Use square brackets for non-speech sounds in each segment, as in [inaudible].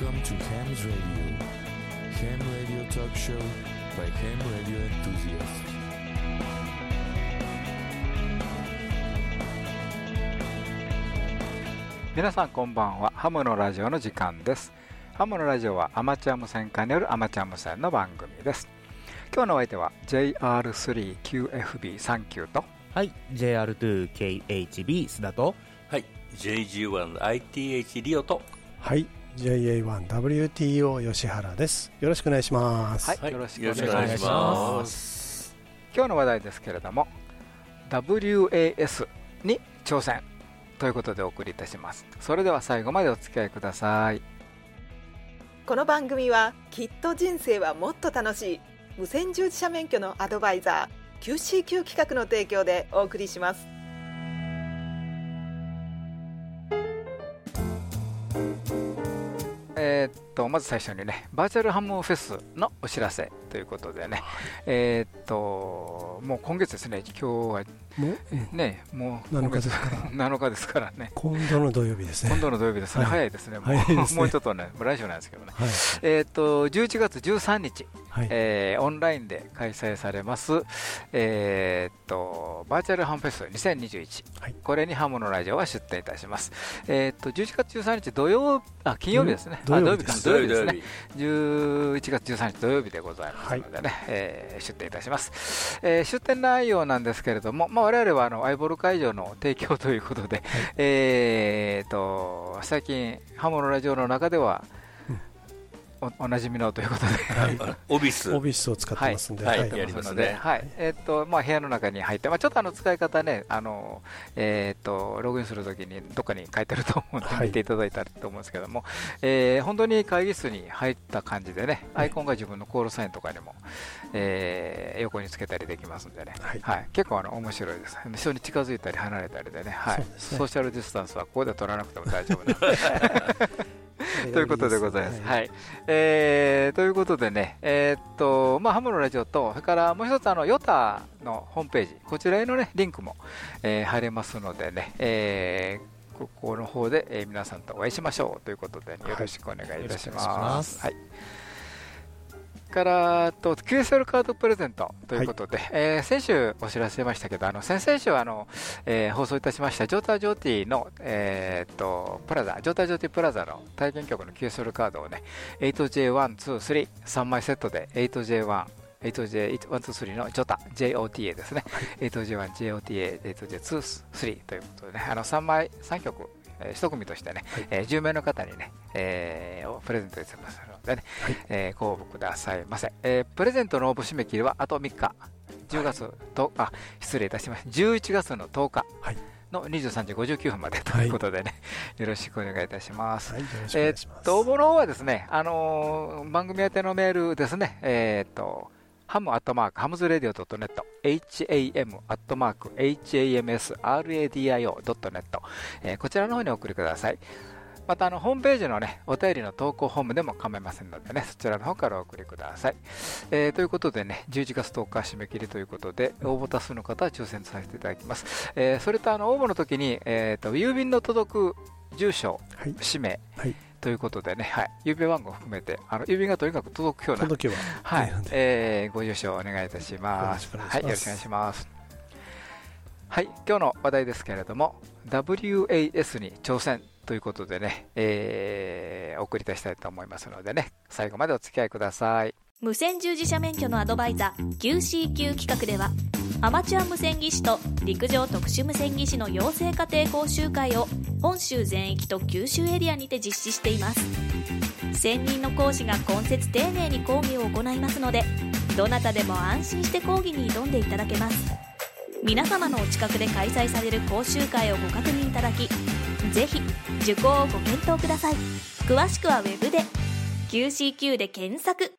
Welcome to Ham's Radio. Ham Radio Talk Show by Ham Radio Enthusiasts. みなさんこんばんは。ハムのラジオの時間です。ハムのラジオはアマチュア無線化によるアマチュア無線の番組です。今日のお相手は JR3QFB39 と。はい、JR2KHB 須と。はい、JG1ITH リオと。はい、JA1WTO 吉原です。よろしくお願いします。はい、はい。よろしくお願いします。今日の話題ですけれども WAS に挑戦ということでお送りいたします。それでは最後までお付き合いください。この番組はきっと人生はもっと楽しい無線従事者免許のアドバイザー QCQ 企画の提供でお送りしますえーっとまず最初にねバーチャルハムフェスのお知らせということでね、えーっともう今月ですね今日はもう？ねもう7今月日ですから。7日ですからね。今度の土曜日ですね。今度の土曜日です。ね、はい。早いですね。もうちょっとねもう来週なんですけどね。はい。えーっと11月13日、はい。えーオンラインで開催されます、えーっとバーチャルハムフェス2021、はい。これにハムのラジオは出展いたします。えーっと11月13日土曜あ金曜日ですね。あ土曜日です土曜日ですね。11月13日土曜日でございますはいのでね、えー出展いたします。えー出展内容なんですけれども、まあ我々はあのアイボル会場の提供ということで、えーっと最近ハムのラジオの中ではおおなじみのということで。はい。[laughs] オビス。オビスを使ってますんで、はい。はい。やりますね。ので、はい、えっ、と、まあ、部屋の中に入って、まあ、ちょっとあの使い方ね、あの、えっ、と、ログインするときに、どっかに書いてあると思うんで、はい。見ていただいたらと思うんですけども。えー本当に会議室に入った感じでね、アイコンが自分のコールサインとかにも。えー横につけたりできますんでね、はい。結構あの面白いです。人に近づいたり離れたりでね、はい、そうですね。ソーシャルディスタンスはここで取らなくても大丈夫な。んで。ということでございます。はい、えーということでね、えーっと、まあ、ハムのラジオと、それからもう一つ、あの、ヨタのホームページ、こちらへのね、リンクも、えー貼れますのでね、えーここの方で、えー皆さんとお会いしましょうということで、よろしくお願いいたしま。すはい。からと QSL カードプレゼントということで、えー先週お知らせしましたけど、あの先々週あの、えー放送いたしましたジョータジョーティの、えーっとプラザ、ジョータジョーティプラザの体験局の QSL カードをね、8J1、2、3、3枚セットで 8J1、8J123 のジョタ JOTA ですね、8J1、JOTA、8J2、3ということでね、あの3枚、3曲、えー一組としてね、えー10名の方にね、えーをプレゼントいたしますのでね、えーご応募くださいませ、えープレゼントの応募締め切りはあと3日、10月と、あ失礼いたしました、11月の10日はい。の23時59分までということでね、よろしくお願いいたします。はい、え。ーっと応募の方はですね、あのー番組宛てのメールですね、えーっと、ハムアットマークハムズレディオドットネット、ham アットマーク hamsradio ドットネット、えーこちらの方にお送りください。またあのホームページのねお便りの投稿フォームでも構いませんのでねそちらの方からお送りください。えーということでね11月10日締め切りということで応募多数の方は抽選させていただきます。えーそれとあの応募の時に、えーと郵便の届く住所、はい、氏名、はい。ということでね、はい、郵便番号を含めてあの郵便がとにかく届くような届けは、はい。えーご住所をお願いいたします。はい、よろしくお願いします。はい、今日の話題ですけれども、WAS に挑戦ということでね、えーお送りいたしたいと思いますのでね、最後までお付き合いください。無線従事者免許のアドバイザー QCQ 企画ではアマチュア無線技師と陸上特殊無線技師の養成家庭講習会を本州全域と九州エリアにて実施しています専任の講師が今節丁寧に講義を行いますのでどなたでも安心して講義に挑んでいただけます皆様のお近くで開催される講習会をご確認いただきぜひ受講をご検討ください。詳しくはウェブで QCQ で検索。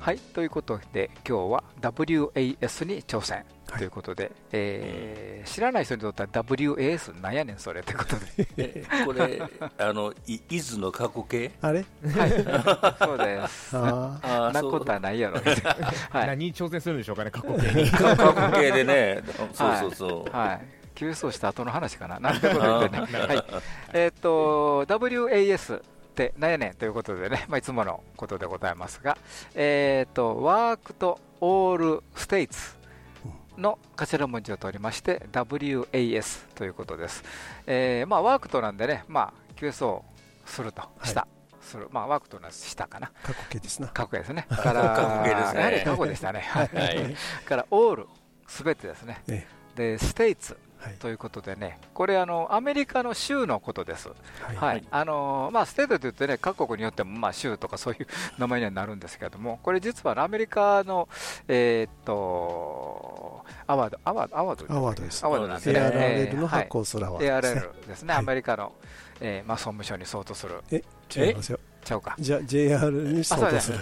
はい、ということで、今日は WAS に挑戦。ということで、えー知らない人にとっては WAS なんやねんそれということで、えこれ [laughs] あのい伊豆の過去形？あれ？はい、[laughs] そうです。なことはないやろ。[laughs] はい。何に挑戦するんでしょうかね過去形に。過去形でね。そうそうそう、はい。QSO した後の話かな、なんてことでね、はい。えっと WAS ってなんやねんということでね、まあ、いつものことでございますが、えっとワークとオールステイツの頭文字を取りまして WAS ということです。えーまあ、ワークとなんでね、まあ、QSO すると、した、する、まあ、ワークとのはしたかな、過去形ですな。過去ですね。[laughs] から、過去形ですねやはり過去でしたね。はいはいから、 All、すべてですね。えで、 States はい。ということでね、これあの、アメリカの州のことです。はい。はいあのーまあ、 State といってね、各国によっても、まあ、州とかそういう名前にはなるんですけれども、これ実はアメリカの、えーっと、アワード、アワード、アワードアワードですアワードなんでね、ARRL のえー発行するアワードですね。 ARRL ですね、はいアメリカの、えーまあ、総務省に相当する、え、違いますよ。ちゃうか、じゃあ JR に相当する。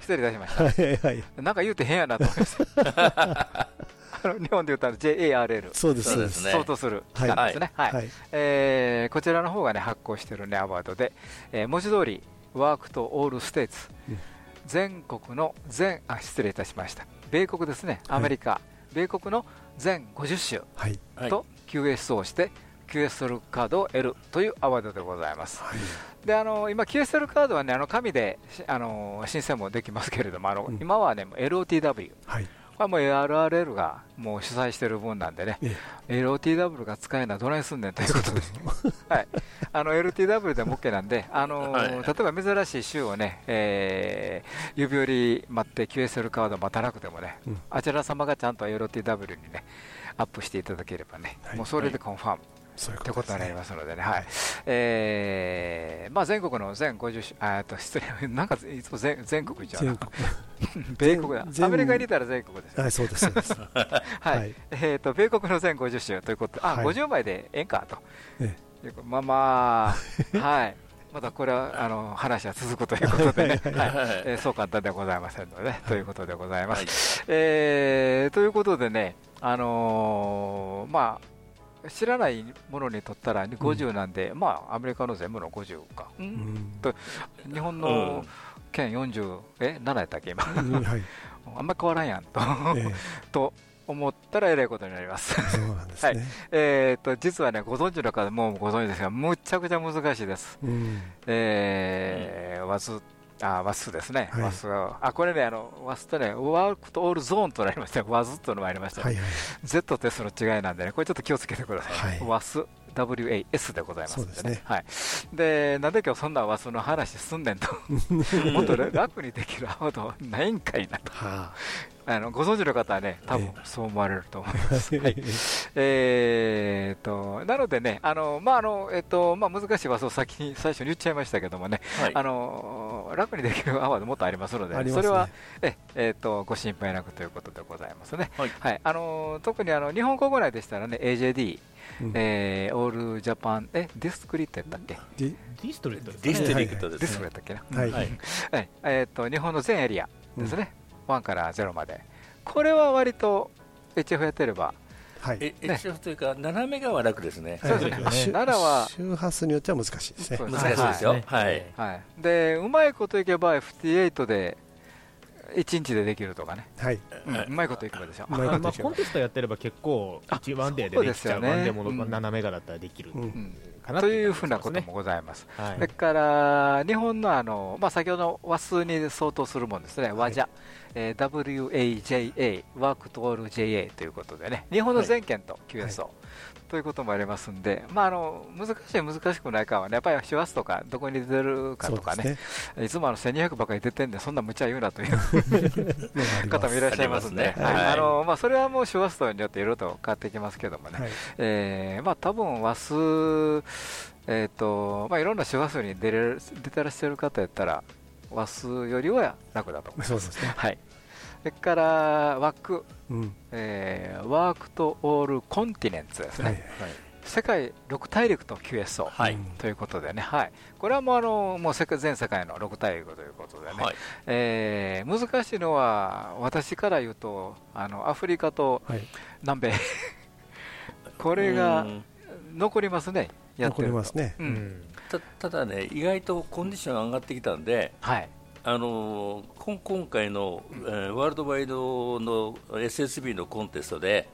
失礼いたしました。はいはい。なんか言うて変やなと思いました。[laughs] 日本で言ったら JARL そうです、そううです相当する機関ですね。はい。こちらの方がね発行しているねアワードで、えー文字通りワークとオールステーツ、うん。全国の全あ失礼いたしました。米国ですね。アメリカ、米国の全50州。はい。はい。と QS をして QSL カードを得るというアワードでございます。はい。であの今 QSL カードはねあの紙でしあの申請もできますけれどもあの、うん。今はね LOTW はい。これはもう ARRL がもう主催している分なんでね、え LOTW が使えないどないすんねん。とい。うことです。はい、あの LTW でも OK なんで、あのはい。例えば珍しい週をね、えー指折り待って QSL カード待たなくてもね、うん。あちら様がちゃんと LTW にね、アップしていただければね、はい。もうそれでコンファーム。そういうということになりすますのでね、はい。えーまあ、全国の全50州、あと失礼、[laughs] なんかいつも全全国一応ね。な。全、国。[laughs] 米国だ、全アメリカにいたら全国ですよ。はい、そうです、[laughs] えー、と米国の全50州ということで、あ、はい。50枚でええ。んかと。まあまあ、はい、またこれはあの話は続くということでそう簡単ではございませんので、ということでございます。はい。えーということでね、あのーまあ、知らないものにとったら50なんで、まあ、アメリカの全部の50か、ううんん。日本の県40、え、7やったっけ、今、うんはい。[laughs] あんまり変わらんやんとえ [laughs] と思ったらえらいことになります。えそうなんですね。えー、と実はね、ご存知の方もご存知ですが、むちゃくちゃ難しいです。うん。えー、ワス、あ、ワスですね。はいワスはあ、これね、あの、ワスとね、ワークとオールゾーンとなりました。ワズとのもありました、はいはい。Z と S の違いなんでね、これちょっと気をつけてください。はいワス、WAS でございますんでね。はい。で、なんで今日そんなワスの話すんねんと。もっとね楽にできるアワードないんかいなと。はあのご存知の方はね、多分ええ。そう思われると思いまあ。す。[laughs] はい。えー、となのでね、あのまああのえっとまあ、難しい技を先に最初に言っちゃいましたけどもね、はい。あの楽にできるアワードもっとありますので、ね。それはええっとご心配なくということでございますね。はい。あの特にあの日本国内でしたらね、AJD、うん。えーオールジャパン、えディスクリットやったっけ、ディディストリートですディスね。トリクトディスですね。はい。はい。えっと日本の全エリアですね、1から0まで、これは割と HF やってれば、はい。え HF というか斜めがは楽ですね。そうですね。そうですね奈良は周波数によっては難しいですね。難しいですよ。はい。はい。はい、でうまいこといけば FT8 で1日でできるとかね、はい。うん。うまいこといけばでしょ。う。まあ、コンテストやってれば結構、あ一ワンデーでそうできちゃう、ですよねワンデーも斜めがだったらできるうん。うんかなというふうなこともございます。はい。それから日本のあの、まあ、先ほどの和数に相当するものですね、和じゃ、えー WAJA、ワークトール JA ということでね、日本の全県と QSO、ということもありますんで、まあ、あの難しい、難しくないかはね、やっぱり手話とか、どこに出るかとかね、ね。いつもあの1200ばかり出てんで、そんな無茶言うなという [laughs] [laughs] 方もいらっしゃいますんで、それはもう手話ストによっていろいろと変わってきますけどもね、はい。えーまあ多分和数、えーとまあ、いろんな手話数に出れる出てらっしゃる方やったら和数よりは楽だと。思います。そうですね。はい、それからワーク、うん。えーワークとオールコンティネンツですね、はい。世界6大陸と QSO、はい。うんということでね、はい、これはもうあのもう世界全世界の6大陸ということでね、はい。えー難しいのは私から言うとあのアフリカとはい。南米。[laughs] これがうん。残りますね、やって残ると。りますね。ううんんたただね意外とコンディション上がってきたんではい、あのーこん今回の、えーワールドワイドの SSB のコンテストで、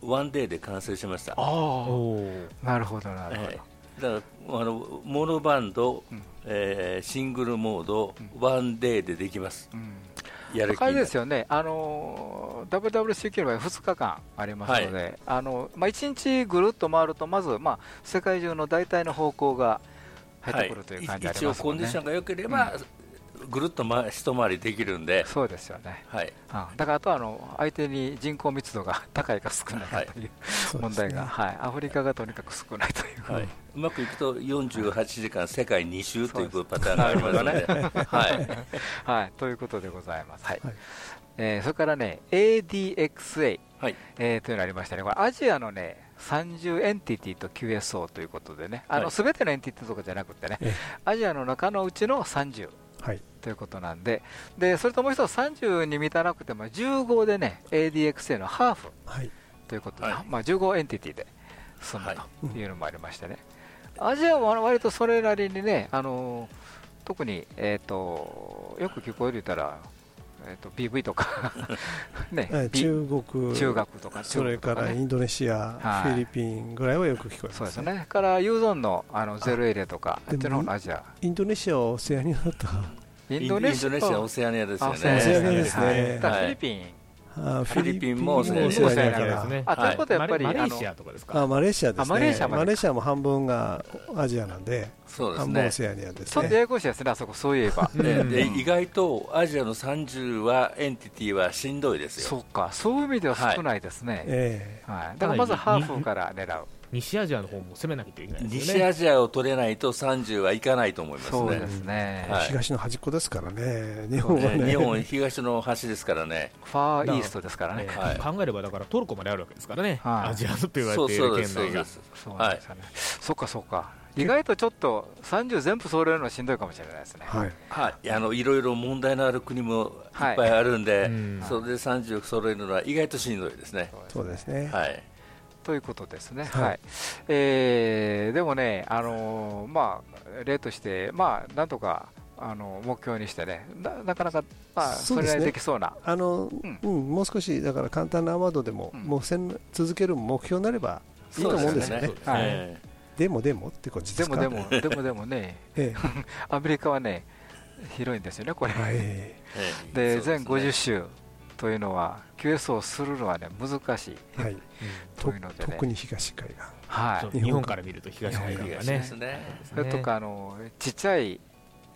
ワンデーで完成しました。なるほど、なるほはいど。だからあのモノバンド、うん。えーシングルモード、ワンデーでできます、うん。やる気ですよね、あの WWCQ の場合、2日間ありますので、あのまあ、1日ぐるっと回ると、まず、まあ、世界中の大体の方向が入ってくるという感じあり一応ますもんね。コンディションが良ければ、ぐるっと、ま、一回りできるんで、そうですよね。はい、あだからあとはあの相手に人口密度が高いか少ないかというそうですね。問題が、はい、アフリカがとにかく少ないという、はい、うまくいくと48時間世界2周というパターンがありますので、はい、はい、ということでございます。はい。はいえーそれからね、ADXA、はい、えーというのがありましたね、これアジアのね、30エンティティと QSO ということでね、あのはい全てのエンティティとかじゃなくてね、えアジアの中のうちの30はい。ということなんで、でそれともう一つ30に満たなくても15でね、ADXA のハーフ。はい。ということで、はい。まあ、15エンティティで済むはい。というのもありましてね、アジアは割とそれなりにね、あの特に、えー、とよく聞こえるたら、えー、と PV とか。[laughs] ね、中国中学とかそれからインドネシア、はい。フィリピンぐらいはよく聞こえますそうですね、からユーゾンのあのゼロエリアとか、あっちのアジア、インドネシアはオセアニアだった。イインドネシア、オセアニアですよね。あオセアニアですね。フィリピン、あフィリピンもオセアニアオセアニアオセアニアかですね。あということはやっぱり、マレーあのシアとかですか？あマレーシアですね。あマレーシアまでか。マレーシアも半分がアジアなんでそうですね。オ。セアニアですちょっとやねやこしいですね、あそこ、そういえば。うん。で意外とアジアの30はエンティティはしんどいですよ。そうか、そういう意味では少ないですね。えはい、だからまずハーフから狙う。西アジアの方も攻めなきゃいけないですよね西アジアを取れないと30はいかないと思いますねそうで。すね。はい東の端っこですからね日本はねね日本東の端ですからね。ファーイーストですからね。えはい考えればだからトルコまであるわけですからね、はいアジアのと言わそうれているそうです。そう県内がです。そうなんですよね。そっかそっか。意外とちょっと30全部揃えるのはしんどいかもしれないですね。はいはい、あのいろいろ問題のある国もいっぱいあるんで、うんそれで30揃えるのは意外としんどいですね。そうですねはい、ということですね。はい。はい。えーでもね、あのーまあ、例として、まあ、なんとか、あの目標にしてね、ななかなか、まあ、そうれなりにできそうな、あの、ん。うんもう少しだから簡単なワードでも、うん。もうせん続ける目標になればいいと思うんですよね。でもでもってこっちでか？ですもでも、でもでもね、[laughs] え [laughs] アメリカはね、広いんですよね、これ。えはい。ええ。で、全そうすね。50州というのは、QS をするのはね、難しい。はいというのでね特に東海岸はい。そう日本から見ると東海岸が東ねですね。それとか、あの、ちっちゃい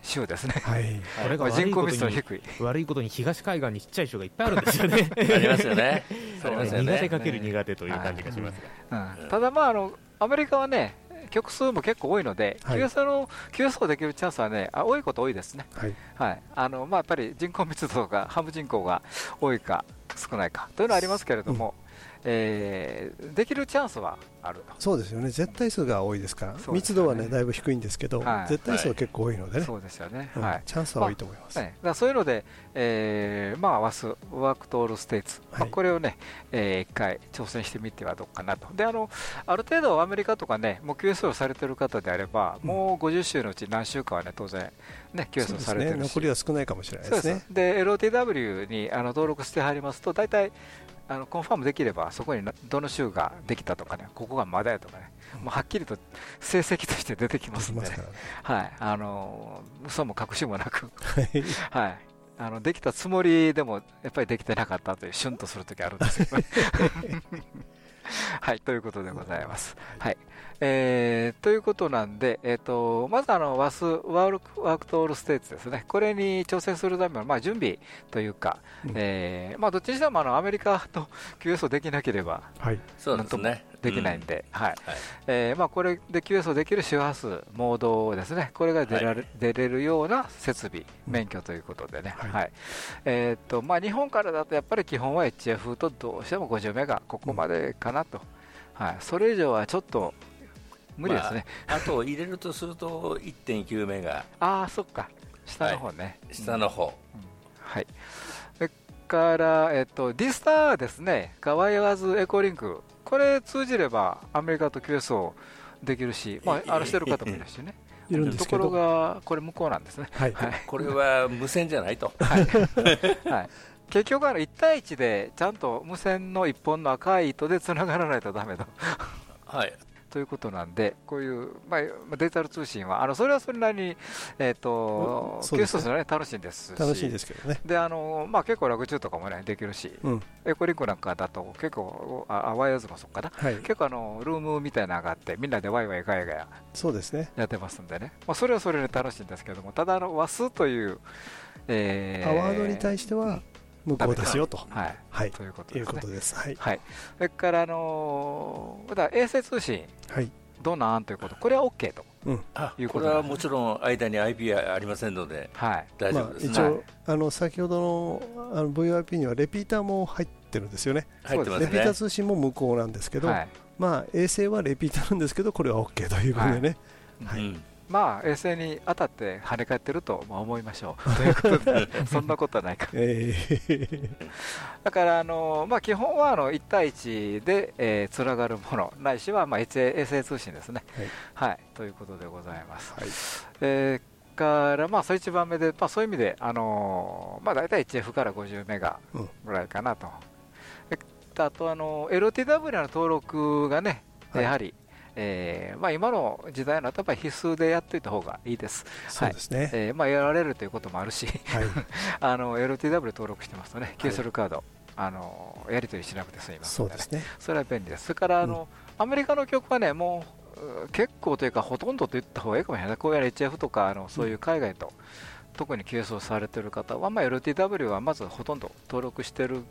州ですね。はいこれがまあ人口悪いことに密度の低い。悪いことに東海岸にちっちゃい州がいっぱいあるんですよねありますよ [laughs] ね。ありますよね。苦手かける苦手という感じがしますが、うんただ、まああの、アメリカはね、曲数も結構多いので、はい QS の QS をできるチャンスはね、あ多いこと多いですね。はいはい。あの、まあやっぱり人口密度が、ハブ人口が多いか少ないかというのはありますけれども、えーできるチャンスはあると。そうですよね。絶対数が多いですから。ね。密度はねだいぶ低いんですけど、はい。絶対数は結構多いのでね、そうですよね。うん。はい。チャンスは多いと思います、ね、だからそういうので、えーまあ、ワス、ワークトールステイツ、まあ、はい。これをね、えー一回挑戦してみてはどうかなと。で、あの、ある程度アメリカとかね、もう QS をされてる方であれば、うん。もう50週のうち何週間はね、当然、ね、そう QS をですされてるし。ね。残りは少ないかもしれないですね。で、LOTW にあの登録してはりますと、大体、あのコンファームできれば、そこになどの州ができたとかね、ここがまだやとかね、もうはっきりと成績として出てきますんで、はい、あの嘘も隠しもなく、はい。はい、あのできたつもりでもやっぱりできてなかったというシュンとするときあるんですけどね。[laughs] [laughs] はい、ということでございます。はいえーということなんで、えー、とまずあの WAS Work Worked All States ですね、これに挑戦するための、まあ、準備というか、うんえーまあ、どっちにしてもあのアメリカと [laughs] QS をできなければはいそうですね。できないんで、はい。はい。えーまあ、これで QS をできる周波数、モードですね、これが出られ,、は出れるような設備、免許ということでね、はい。はい。えとまあ、日本からだとやっぱり基本は HF とどうしても50メガ、ここまでかなと、はい、それ以上はちょっと無理ですね、まあ、あと入れるとすると1.9メガああ、そっか、下の方ね、下の方、はい、それから、えっと、ディスターですね、ガワイワーズエコリンク、これ通じればアメリカと QS をできるし、まあ、あのしてる方もいるしね。いるんですところが、これ向こうなんですね。はいはい。これは無線じゃないと、はい。はい。結局あの1対1でちゃんと無線の1本の赤い糸でつながらないとダメだはい。ということなんで、こういう、まあ、デジタル通信は、あのそれはそれなりに、えーとうんそうですね楽しいんですし、楽しいですけどね。であのまあ、結構、ラグチューとかも、ね、できるし、うん。エコリンクなんかだと、結構、あワイヤーズもそっかな、はい。結構あの、ルームみたいなのがあって、みんなでワイワイガヤガヤそうですね。やってますんでね、まあ、それはそれで楽しいんですけども、ただ、あの和数という、えパワードに対しては無効ですよと。はい、はい。というこというですね。ことです。はい。はい、それから、あのー、だ衛星通信、はい。どうなんということ、これは OK と。あいうことこれはもちろん間に IP はありませんのではい、大丈まあ夫ですね。一応、あの、先ほどのあの VIP にはレピーターも入ってるんですよね。入ってますレピーターね。通信も無効なんですけど、はいまあ衛星はレピーターなんですけど、これは OK ということでね。はいうんまあ、衛星に当たって跳ね返ってるとまあ思いましょう。[laughs] ということで、そんなことはないか。えーだから、あのまあ、基本はあの1対1で、えーつながるもの、ないしは、まあ、衛星衛星通信ですね、はい。ということでございます。はいえーから、まあ、それ1番目で、まあ、そういう意味で、あのまあ、大体 1F から50メガうんぐらいかなと。えあと、あの LTW の登録がね、はいやはり、えーまあ、今の時代のやっぱり必須でやっておいた方がいいです。そうですね。えーまあ、やられるということもあるし、はい。[laughs] あの LTW 登録してますとね、ーセルカード、あのやり取りしなくて済みますので,、ねそうですね。それは便利です。それからあの、アメリカの曲はね、もうう結構というか、ほとんどと言った方がいいかもしれない、こういう HF とかあの、そういう海外と、特に QS をされている方は、まあ、LTW はまずほとんど登録してる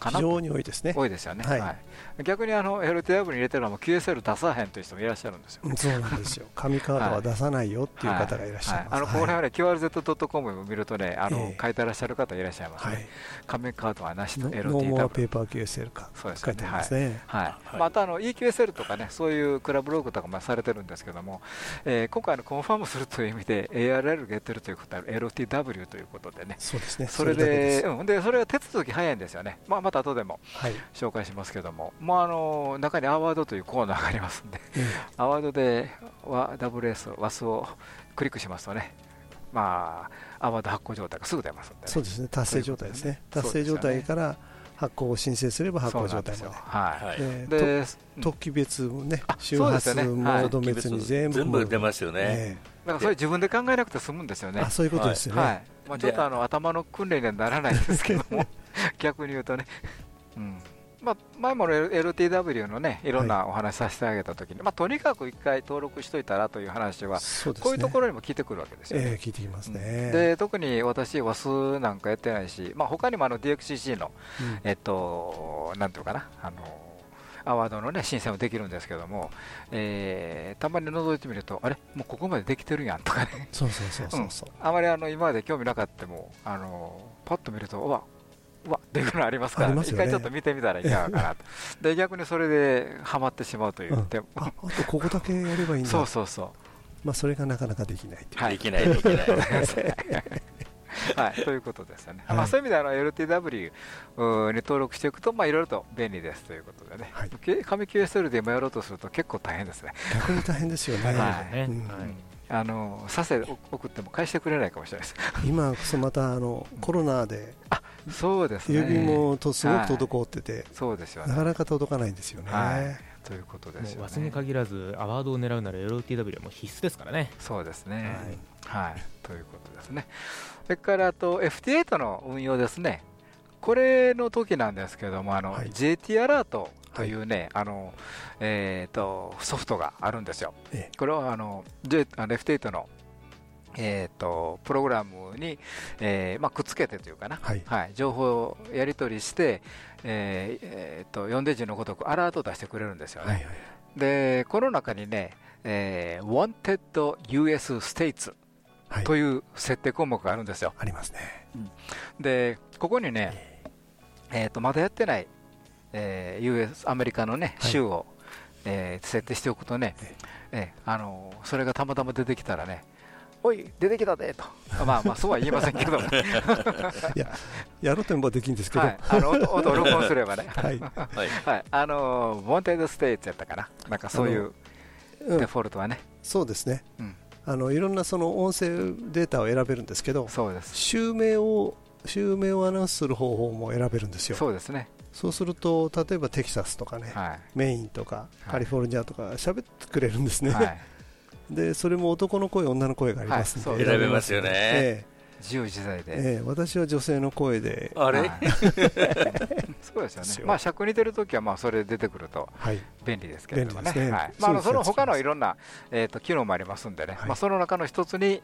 非常に多いですね。多いですよね、はいはい逆にあの LTW に入れてるのも QSL 出さへんという人もいらっしゃるんですよ。うんそうなんですよ。[laughs] 紙カードは出さないよっていう方がいらっしゃいます。はいあのこの辺はね、QRZ.com を見るとね、あのええ書いてらっしゃる方いらっしゃいますはいね。。紙カードはなしとノノーモア LTW。ペーパー QSL かそうですよね書いてありますね。はいはいまたあの EQSL とかね、そういうクラブログとかもされてるんですけども、えー今回のコンファームするという意味で ARL がやってるということは LTW ということでね、そうですね。それだけで、すうん、でそれは手続き早いんですよね、まあ、また後でもはい。紹介しますけども、もうあの中にアワードというコーナーがありますんで、えアワードでは WS、ワスをクリックしますとね、まあ、アワード発行状態がすぐ出ますんで、ね、えそうですね。達成状態ですね。達成状態から発行を申請すれば発行状態まなんですよ。はいはい。で。で、で、うんと突起別もねあ、周波数、よねはいモード別に全部全部出ますよね。えだからそれ自分で考えなくて済むんですよね。えあ、そういうことですよはいね。まあ、ちょっとあの頭の訓練にはならないんですけども、[laughs] [laughs] 逆に言うとね、うんまあ、前も L- LTW のね、いろんなお話させてあげたときに、まあ、とにかく一回登録しといたらという話は。こういうところにも聞いてくるわけですよね。ええ聞いてきますね。で特に私、ワスなんかやってないし、まあ他にもあの DXCC の、うんえっと、なんていうかな、あのアワードの、ね、申請もできるんですけども、えーたまに覗いてみると、あれ、もうここまでできてるやんとかね、そうそうそう。あまりあの今まで興味なかったも、あのパッと見ると、うわうわっていうのありますから、ね一回ちょっと見てみたらいかがかなと、[laughs] で逆にそれでハマってしまうといううんあ、あとここだけやればいいんだ。そうそうそう。まあそれがなかなかできないという。はいできない、できない。はい、ということですよね。はいまあ、そういう意味であの LTW に登録していくと、まあ、いろいろと便利ですということでね、はいけ紙 QSL で今やろうとすると結構大変ですね。逆に大変ですよね。はいあのさせ送っても返してくれないかもしれないです。今こそまたあのコロナでそうですね。郵便もとすごく滞ってて、そうですよね。なかなか届かないんですよね。はい、ということですよもう忘れにね。限らずアワードを狙うなら LTW はもう必須ですからねそうですね。はい、ということですね。それからあと FT8 の運用ですね。これの時なんですけども、あの、はい JT アラートというね、あのえー、とソフトがあるんですよ。えこれはあの J あの FT8 のえー、とプログラムに、えーまあ、くっつけてというかな、はい。情報をやり取りして、えーえー、と4デジのごとくアラートを出してくれるんですよね。はいはい。でこの中にね、えー Wanted US States はい。という設定項目があるんですよ。ありますね。で、ここにね、えー、とまだやってない、えー US、アメリカの、ね、はい。州を、えー設定しておくとね、えーあのーそれがたまたま出てきたらね、おい、出てきたでと、まあまあ、そうは言いませんけど [laughs] いや、やろうと思えばできるんですけど、はい、あの音音を録音すればね、[laughs] はい。はい。はい、あのー、Wanted States やったかな、なんかそういううん。デフォルトはね、そうですね。うん。あのいろんなその音声データを選べるんですけど、そうです。州名を襲名をアナウンスする方法も選べるんですよ。そうですね。そうすると例えばテキサスとかね、はい。メインとかい。カリフォルニアとか喋ってくれるんですね、はいでそれも男の声女の声がありますんで、はいそう選べますよね。え自由自在で、えええ私は女性の声であれ、はい。[laughs] そうですよね。まあ尺似てるときはまあそれ出てくるとはい。便利ですけれどもね。まあ、その他のいろんな、えー、と機能もありますんでね、はい。まあ、その中の一つに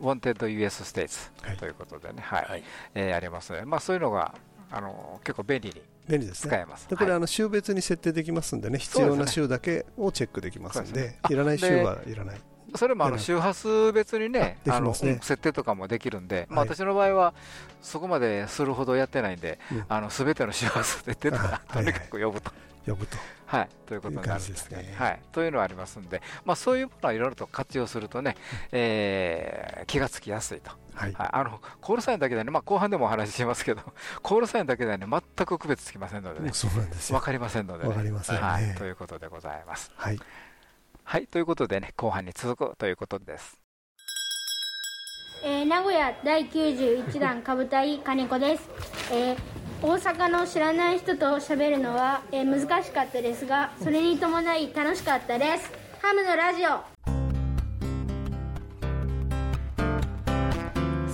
WantedUS ステーツはい。ということでね、はい。はい。えーあります。ので、まあ、そういうのがあの結構便利に便利ですね。使えます。でこれ、はい。あの週別に設定できますんでね必要な週だけをチェックできますんでいらない週はいらない。それもあので周波数別にね、あの設定とかもできるんで、まあ、はい。私の場合はそこまでするほどやってないんで、うん。あの全ての周波数で出たら、あとにかく呼ぶと。呼ぶと。はい、ということになるんですね。はい、というのはありますんで、まあ、そういうものはいろいろと活用するとね、えー気がつきやすいと、はい。はい、あのコールサインだけでね、まあ、後半でもお話ししますけど、[laughs] コールサインだけではね、全く区別つきませんのでね、そうなんですよ。分かりませんのでね、わかりませんね。はい、ということでございます。はい。はい、ということでね、後半に続くということです。えー名古屋第91弾歌舞隊金子です、[laughs] えー大阪の知らない人と喋るのは、えー難しかったですがそれに伴い楽しかったです。ハムのラジオ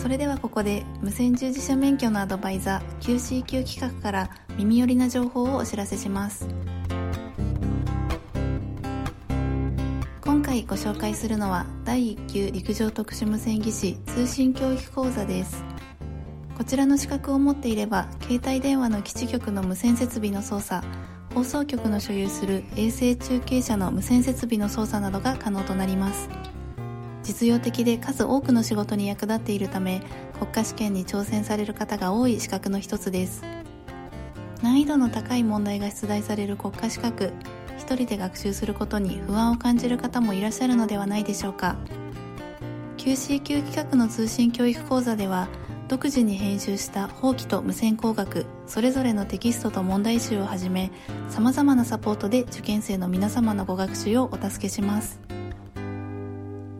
それではここで無線従事者免許のアドバイザー QCQ 企画から耳寄りな情報をお知らせします。今回ご紹介するのは第1級陸上特殊無線技師通信教育講座です。こちらの資格を持っていれば携帯電話の基地局の無線設備の操作放送局の所有する衛星中継車の無線設備の操作などが可能となります。実用的で数多くの仕事に役立っているため国家試験に挑戦される方が多い資格の一つです。難易度の高い問題が出題される国家資格一人で学習することに不安を感じる方もいらっしゃるのではないでしょうか。QCQ 企画の通信教育講座では独自に編集した法規と無線工学それぞれのテキストと問題集をはじめさまざまなサポートで受験生の皆様のご学習をお助けします。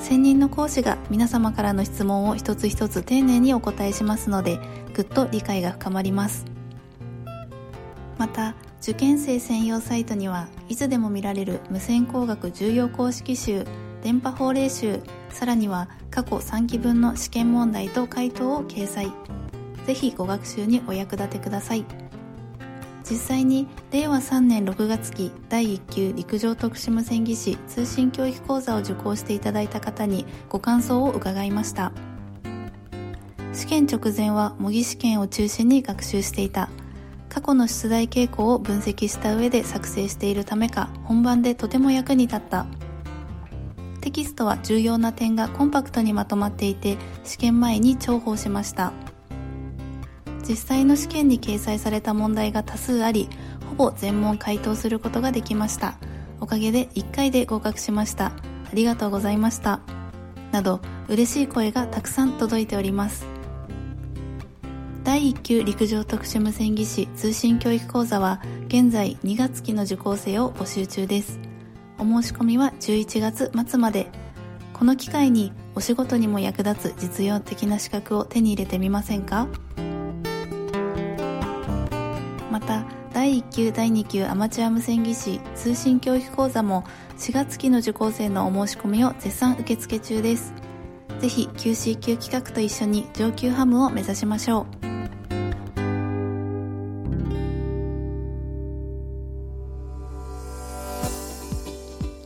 専任の講師が皆様からの質問を一つ一つ丁寧にお答えしますのでぐっと理解が深まります。また受験生専用サイトにはいつでも見られる無線工学重要公式集電波法令集さらには過去3期分の試験問題と回答を掲載。ぜひご学習にお役立てください。実際に令和3年6月期第1級陸上特殊無線技師通信教育講座を受講していただいた方にご感想を伺いました。試験直前は模擬試験を中心に学習していた。過去の出題傾向を分析した上で作成しているためか本番でとても役に立った。テキストは重要な点がコンパクトにまとまっていて試験前に重宝しました。実際の試験に掲載された問題が多数ありほぼ全問回答することができました。おかげで1回で合格しました。ありがとうございました。など嬉しい声がたくさん届いております。第1級陸上特殊無線技師通信教育講座は現在2月期の受講生を募集中です。お申し込みは11月末まで。この機会にお仕事にも役立つ実用的な資格を手に入れてみませんか？1級第2級アマチュア無線技師通信教育講座も4月期の受講生のお申し込みを絶賛受付中です。ぜひ QC 級企画と一緒に上級ハムを目指しましょう。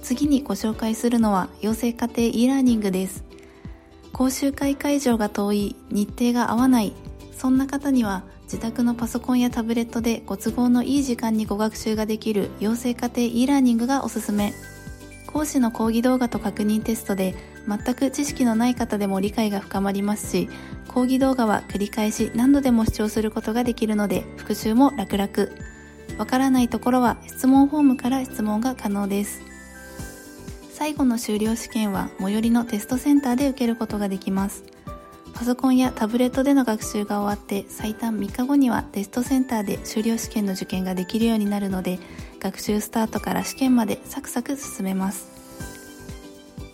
次にご紹介するのは養成家庭 e ラーニングです。講習会会場が遠い日程が合わないそんな方には自宅のパソコンやタブレットでご都合のいい時間にご学習ができる養成家庭 e ラーニングがおすすめ。講師の講義動画と確認テストで全く知識のない方でも理解が深まりますし講義動画は繰り返し何度でも視聴することができるので復習も楽々。わからないところは質問フォームから質問が可能です。最後の修了試験は最寄りのテストセンターで受けることができます。パソコンやタブレットでの学習が終わって最短3日後にはテストセンターで修了試験の受験ができるようになるので学習スタートから試験までサクサク進めます。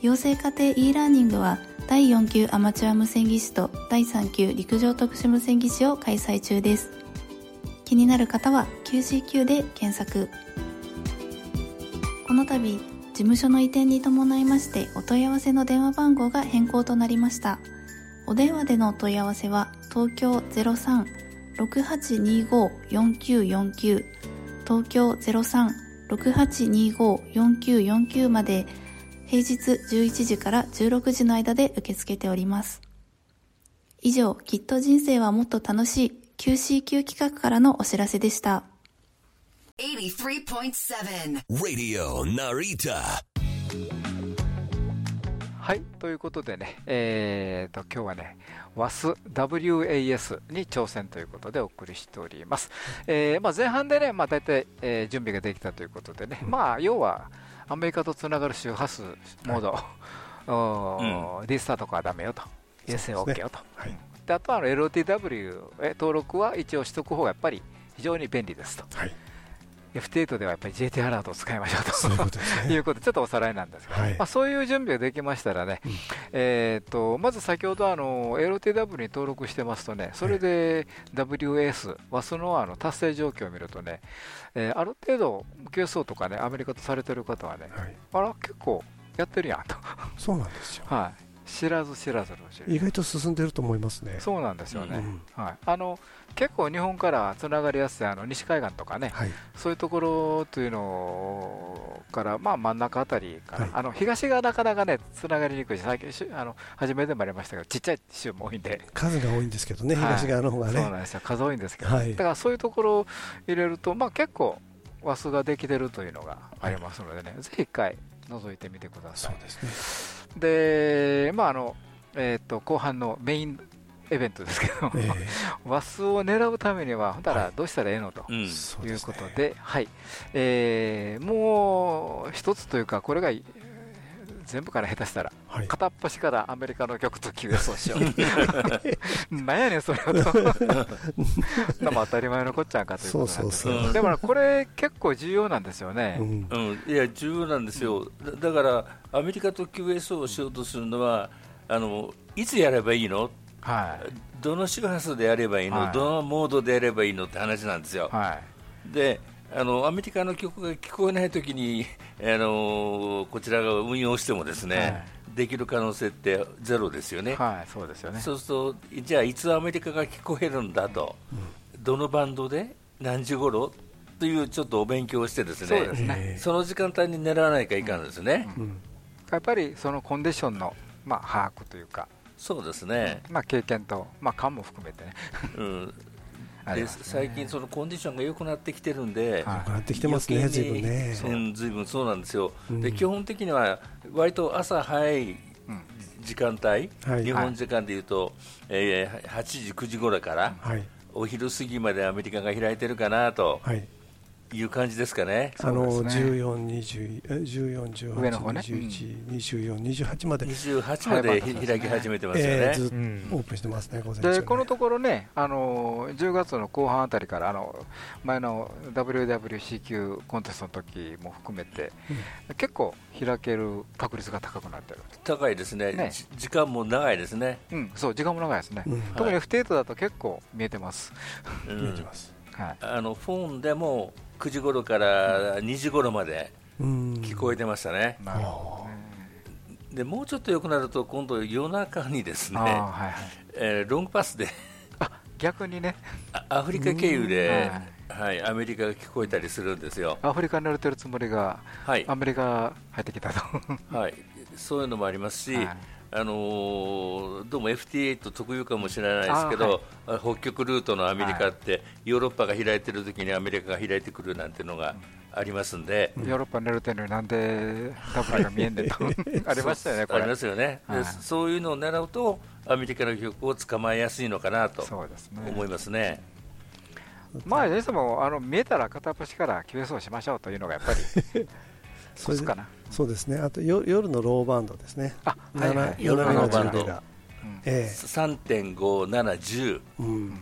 養成課程 e ラーニングは第4級アマチュア無線技師と第3級陸上特殊無線技師を開催中です。気になる方は QCQ で検索。この度事務所の移転に伴いましてお問い合わせの電話番号が変更となりました。お電話でのお問い合わせは東京03-6825-4949東京03-6825-4949まで平日11時から16時の間で受け付けております。以上きっと人生はもっと楽しい QCQ 企画からのお知らせでした。83.7 Radio Narita はい、ということでね、えー、と今日はね、WAS に挑戦ということでお送りしております。えーまあ、前半でね、まあ、大体、えー、準備ができたということでね、まあ、要はアメリカとつながる周波数モード、はい、D スターとかはだめよと、ESA OK よと。はい。であとは LOTW 登録は一応しておく方がやっぱり非常に便利ですと。はい F8 ではやっぱり JT アラートを使いましょうと。そういうことで、ね、いうことでちょっとおさらいなんですが、はい、まあ、そういう準備ができましたらね、うん、えーと、まず先ほどあの LTW に登録してますとねそれで WS、ワスのあの達成状況を見るとね、えー、ある程度 QSO とかねアメリカとされてる方はね、はい、あら結構やってるやんと。そうなんですよ、はい知らず知らずの意外と進んでると思いますね。そうなんですよね、うん、はい、あの結構日本からつながりやすいあの西海岸とかね、はい、そういうところというのから、まあ、真ん中あたりから、はい、あの東がなかなかねつながりにくいし最近あの初めでもありましたけどちっちゃい州も多いんで。数が多いんですけどね、東側の方がね。そうなんですよ。数多いんですけど、だからそういうところを入れると、まあ、結構和数ができてるというのがありますのでね、ぜひ一回覗いてみてください。そうですねで、まああのえー、と後半のメインイベントですけど、えー、[laughs] 和数を狙うためには、ほんたらどうしたらええのと、いうことで、はい。えー、もう一つというか、これが全部から下手したら、はい、片っ端からアメリカの曲と QS をしよう。[laughs] なんやねんそれはと。[laughs] 当たり前のこっちゃんかということなんですけどでもこれ結構重要なんですよね、うん、うん、いや重要なんですよ。だからアメリカと QS をしようとするのはあのいつやればいいの？はい、どの周波数でやればいいの、はい、どのモードでやればいいの？って話なんですよ。はい、であのアメリカの曲が聞こえないときに [laughs] あのこちらが運用してもですね、はい、できる可能性ってゼロですよね。はい、そうですよね。そうするとじゃあいつアメリカが聞こえるんだと、うん、どのバンドで何時頃というちょっとお勉強をしてですねそうですね。その時間帯に狙わないかいかんですね、うん。うん、やっぱりそのコンディションの、まあ、把握というか。そうですね、まあ、経験と、まあ、勘も含めてね、うん、で最近、そのコンディションが良くなってきてるんで、良くなってきてますね、ずいぶんね。ずいぶんそうなんですよ、で基本的には割と朝早い時間帯、日本時間でいうと、えー、8時、9時頃から、お昼過ぎまでアメリカが開いてるかなと。いう感じですかね。あの十四二十十四十八二十一二十四二十八まで二十八まで開き始めてますよね。ずっとオープンしてますね。でこのところね、あの十月の後半あたりからあの前の WWC 級コンテストの時も含めて、結構開ける確率が高くなってる。高いですね。時間も長いですね。うん、そう時間も長いですね。特に F8 だと結構見えてます。見えてます。はい。あのフォンでも9時頃から2時頃まで聞こえてましたね。でもうちょっと良くなると今度夜中にですね、はいはい。えー、ロングパスで逆にね。アフリカ経由で、はい、アメリカが聞こえたりするんですよ。アフリカに慣れてるつもりが、はい、アメリカ入ってきたと、はい、そういうのもありますし、はいあのー、どうも FT8 特有かもしれないですけど、はい、北極ルートのアメリカって、はい、ヨーロッパが開いてる時にアメリカが開いてくるなんていうのがありますんで、ヨーロッパに寝るてのになんでダブルが見えんでと。[laughs] ありましたよね、これ。ありますよね、はい、そういうのを狙うと、アメリカの曲を捕まえやすいのかなと思いますね。まあ、いつもあの見えたら片っ端から QS をしましょうというのがやっぱり [laughs] コツかな。そうですね、あとよ夜のローバンドですね、あはいはい、夜のローバンド、ええ、3.5、7、10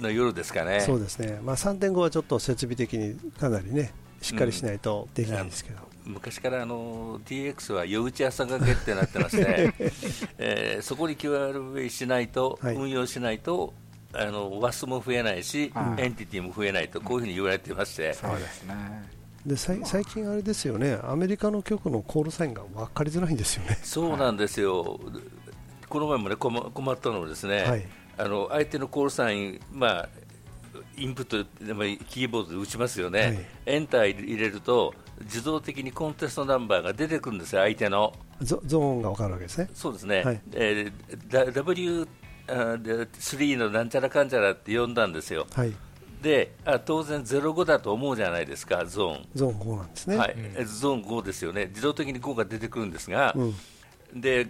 の夜ですかね、そうですね、まあ、3.5はちょっと設備的にかなりね、しっかりしないとできないんですけど。うん、昔からあの DX は夜打ち朝がけってなってまして、えー、そこに QRV しないと、はい、運用しないと、あのワスも増えないし、はい、エンティティも増えないと、こういうふうに言われてまして。そうですねで最近、あれですよね、アメリカの局のコールサインが分かりづらいんですよね。そうなんですよ、この前もね困困ったのはですね、はい、あの相手のコールサイン、まあ、インプットでキーボードで打ちますよね、はい、エンター入れると自動的にコンテストナンバーが出てくるんですよ、相手の。ゾゾーンが分かるわけですね。そうですね、はい、えー、W3 のなんちゃらかんちゃらって呼んだんですよ。はいであ当然、05だと思うじゃないですか、ゾーン。ゾーン5なんですね。はい、うん、ゾーン5ですよね、自動的に5が出てくるんですが、うん、で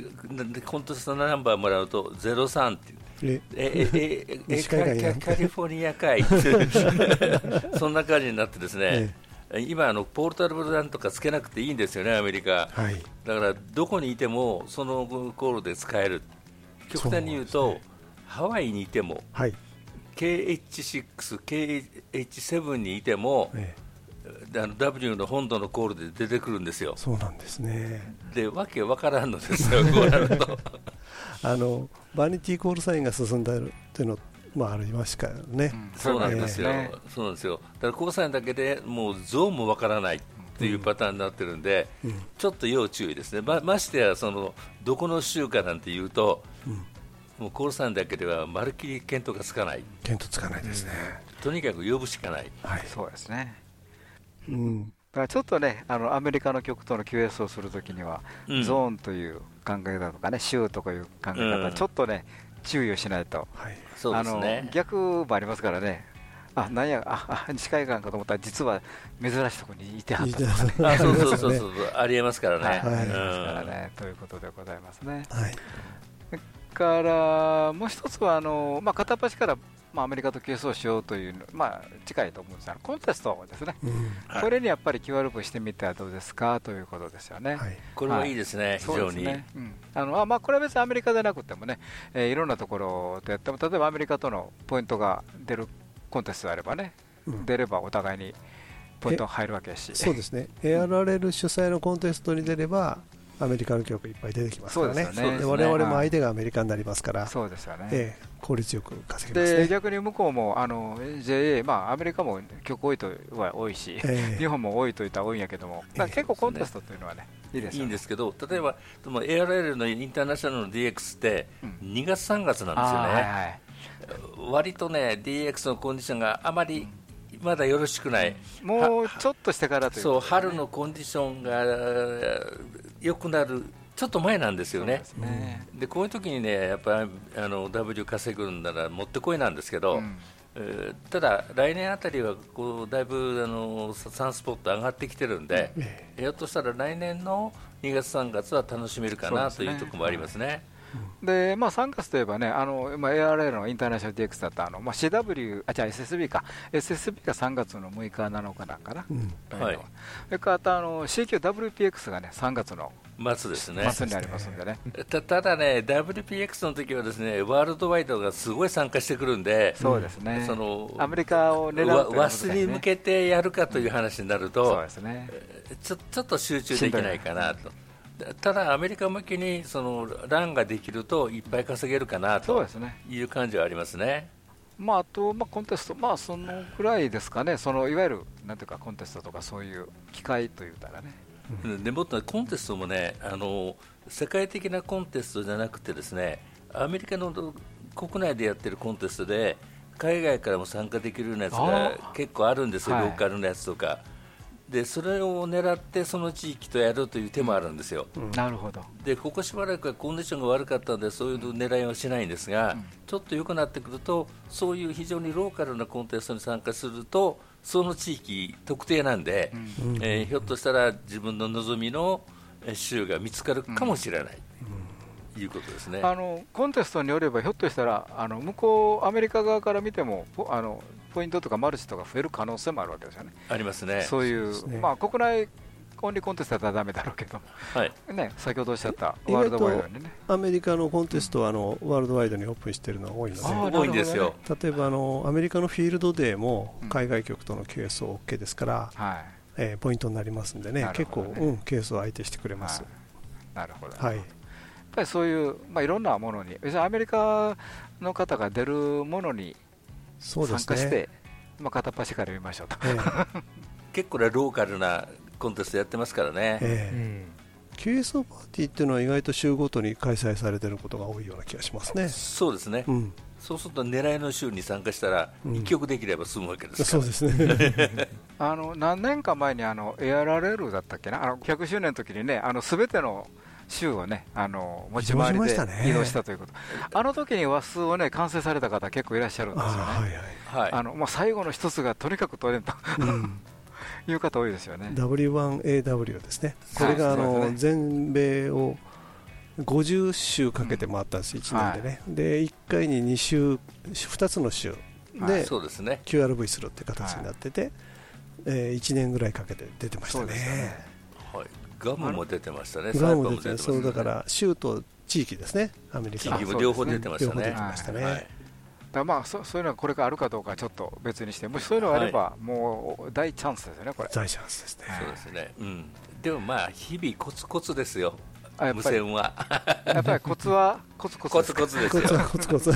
コンテストナンバーもらうと03って。ええええカリフォルニアかい [laughs] そんな感じになってですね、え今あの、ポータルブランとかつけなくていいんですよね、アメリカ、はい、だからどこにいてもそのコールで使える、極端に言うと、ね、ハワイにいても、はい、KH6、KH7 にいても、ええ、あの W の本土のコールで出てくるんですよ。そうなんですね。でわけわからんのですよ、こうなると。[laughs] あのバニティコールサインが進んだっていうのもありますからね、うん、そうなんですよ、えー、そうなんですよ。だからコールサインだけでもうゾーンもわからないっていうパターンになってるんで、うん、ちょっと要注意ですね、まましてやそのどこの州かなんていうと、うん、もうコールサインだけではまるっきり見当がつかない、見当つかないですね、とにかく呼ぶしかない、はい、そうですね。うん。だからちょっとね、あのアメリカの曲との QS をするときには、うん、ゾーンという考え方とかね、州とかいう考え方、うん、ちょっとね、注意をしないと、はい、あの逆もありますからね、あなんや、あ西海岸かと思ったら、実は珍しいところにいてはったとかね、あそうそうそうそう、[laughs] ありえますからね。はい、ありますからね、ということでございますね。はい、からもう一つはあの、まあ、片っ端からまあ、アメリカと競争しようという、まあ、近いと思うんですが、コンテストですね、うん。はい、これにやっぱり QR してみてはどうですかということですよね。はい、これはいいですね、はい、非常に。ね。うん、あのまあ、これは別にアメリカでなくてもね、えー、いろんなところでやっても、例えばアメリカとのポイントが出るコンテストであればね、うん、出ればお互いにポイントが入るわけやし。そうですね、ARRL 主催のコンテストに出れば、アメリカの曲いっぱい出てきますからね、ね。我々も相手がアメリカになりますから、そうですよね、えー、効率よく稼ぎます、ね、逆に向こうもあの JA、まあ、アメリカも曲多いとは多いし、えー、日本も多いといったら多いんやけども、結構コンテストというのはね、いいです、いいんですけど、例えば、でも ARL のインターナショナルの DX って、2月、3月なんですよね、はいはい、割とね、DX のコンディションがあまり、まだよろしくない、もうちょっとしてからという、ね、そう春のコンディションが良くなるちょっと前なんですよね。で、ね、こういう時にね、やっぱりあの W 稼ぐんならもってこいなんですけど、うん、えー、ただ、来年あたりはこうだいぶあのサンスポット上がってきてるんで、ひょっとしたら来年の2月、3月は楽しめるかなというところもありますね。でまあ、3月といえばね、あのまあ、ARL のインターナショナル DX だったあの、まあ、CW、あ、じゃあ SSB か、SSB が3月の6日、7日なんかな、うん、はい、それからあの CQWPX がね、3月の末ですね。末にありますんでね。[laughs] たただね、WPX の時はですね、ワールドワイドがすごい参加してくるんで、そうですね。そのアメリカを狙うとわすに向けてやるかという話になると、そうですね。ちょちょっと集中できないかなと。ただ、アメリカ向けにそのランができるといっぱい稼げるかなという感じはありますね。まあ、あと、まあ、コンテスト、まあ、そのくらいですかね、そのいわゆるなんていうかコンテストとかそういう機会というたらね。うん、でもっとコンテストもねあの、世界的なコンテストじゃなくてですねアメリカの国内でやってるコンテストで海外からも参加できるようなやつが結構あるんですよ、ローカルのやつとか。でそれを狙ってその地域とやるという手もあるんですよ。うん、なるほど。でここしばらくはコンディションが悪かったのでそういう狙いはしないんですが、うん、ちょっと良くなってくるとそういう非常にローカルなコンテストに参加するとその地域特定なんで、うん、えー、ひょっとしたら自分の望みの州が見つかるかもしれない。いうことですね。あのコンテストによれば、ひょっとしたらあの向こう、アメリカ側から見てもあのポイントとかマルチとか増える可能性もあるわけですよね。ありますね。そういう、ね、まあ、国内オンリーコンテストだったらだめだろうけど、はい。ね、先ほどおっしゃったワールドワイドにね。アメリカのコンテストはあの、ワールドワイドにオープンしているのが多いので。多いんですよ。例えばあのアメリカのフィールドデーも海外局との QS OK ですから、はい。えー、ポイントになりますんでね、ね。結構、うん、ケースを相手してくれます。はい、なるほど、はい。やっぱりそういう、まあ、いろんなものに、別にアメリカの方が出るものに参加して、ね、まあ、片っ端から見ましょうと、えー、[laughs] 結構なローカルなコンテストやってますからね。えーうん。QSO パーティーっていうのは意外と週ごとに開催されてることが多いような気がしますね。そうですね。うん、そうすると狙いの週に参加したら一曲できれば済むわけですから、うん、そうですね。[laughs] あの何年か前にあのエアラレルだったっけな、あの100周年の時にね、あのすべての州をね、あの持ち回りで移動したということ、ね、あの時に和数をね完成された方、結構いらっしゃるんですよね、はいはい、あのまあ、最後の一つがとにかく取れんと、うん、[laughs] いう方多いですよね。W1AW ですね。これがあの全米を50周かけて回ったんです、1年でね。で1回に2週2つの週で QRV するって形になってて、え1年ぐらいかけて出てましたね。はい、ガムも出てましたね。ガムも出てそうだから州と地域ですね、アメリカ。地域も両方出てましたね。両方出てましたね。だまあそそういうのがこれからあるかどうかちょっと別にして、もしそういうのがあれば、はい、もう大チャンスですよね、これ。大チャンスですね。そうですね。うん。でもまあ日々コツコツですよ。無線は。やっぱりコツはコツコツコツコツですよ。コツコツ。